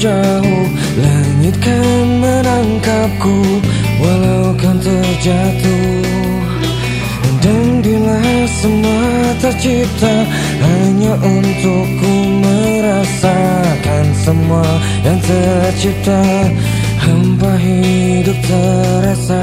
jauh. Langit kan menangkapku walau kan terjatuh. Dan bila semua tercipta hanya untukku merasakan semua yang tercipta. Hampa hidup terasa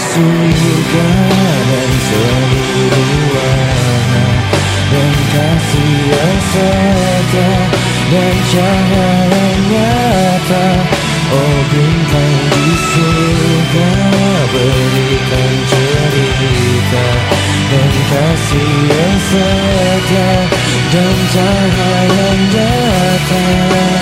surga dan seluruh warna Dan kasih yang setia dan cahaya nyata Oh bintang di surga berikan cerita Dan kasih yang setia dan cahaya nyata